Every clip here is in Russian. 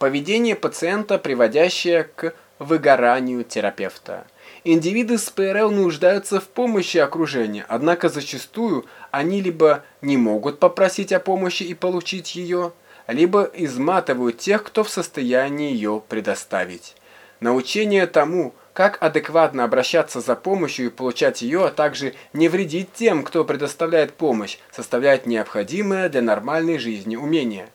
Поведение пациента, приводящее к выгоранию терапевта. Индивиды с ПРЛ нуждаются в помощи окружения, однако зачастую они либо не могут попросить о помощи и получить ее, либо изматывают тех, кто в состоянии ее предоставить. Научение тому, как адекватно обращаться за помощью и получать ее, а также не вредить тем, кто предоставляет помощь, составляет необходимое для нормальной жизни умение.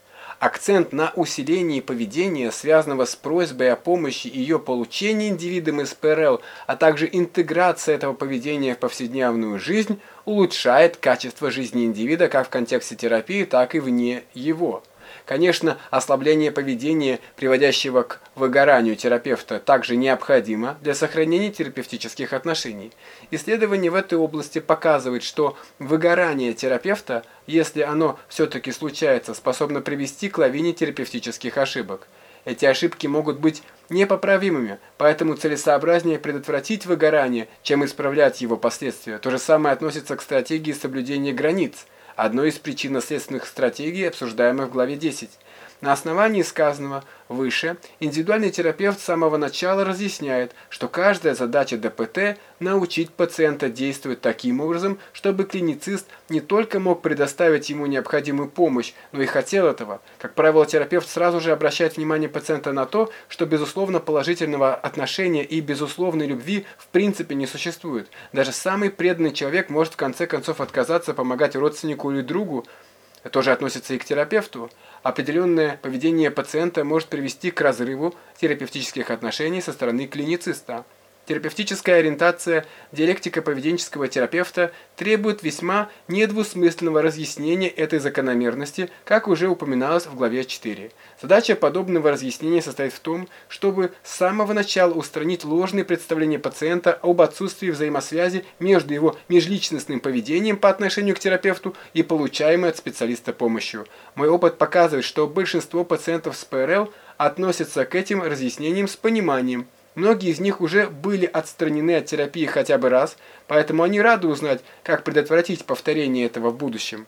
Акцент на усилении поведения, связанного с просьбой о помощи и ее получении индивидом из ПРЛ, а также интеграция этого поведения в повседневную жизнь, улучшает качество жизни индивида как в контексте терапии, так и вне его. Конечно, ослабление поведения, приводящего к выгоранию терапевта, также необходимо для сохранения терапевтических отношений. Исследования в этой области показывают, что выгорание терапевта, если оно все-таки случается, способно привести к лавине терапевтических ошибок. Эти ошибки могут быть непоправимыми, поэтому целесообразнее предотвратить выгорание, чем исправлять его последствия. То же самое относится к стратегии соблюдения границ – одной из причинно-следственных стратегий, обсуждаемых в главе 10. На основании сказанного выше, индивидуальный терапевт с самого начала разъясняет, что каждая задача ДПТ – научить пациента действовать таким образом, чтобы клиницист не только мог предоставить ему необходимую помощь, но и хотел этого. Как правило, терапевт сразу же обращает внимание пациента на то, что безусловно положительного отношения и безусловной любви в принципе не существует. Даже самый преданный человек может в конце концов отказаться помогать родственнику или другу, тоже относится и к терапевту. Определенное поведение пациента может привести к разрыву терапевтических отношений со стороны клинициста. Терапевтическая ориентация диалектика поведенческого терапевта требует весьма недвусмысленного разъяснения этой закономерности, как уже упоминалось в главе 4. Задача подобного разъяснения состоит в том, чтобы с самого начала устранить ложные представления пациента об отсутствии взаимосвязи между его межличностным поведением по отношению к терапевту и получаемой от специалиста помощью. Мой опыт показывает, что большинство пациентов с ПРЛ относятся к этим разъяснениям с пониманием, Многие из них уже были отстранены от терапии хотя бы раз, поэтому они рады узнать, как предотвратить повторение этого в будущем.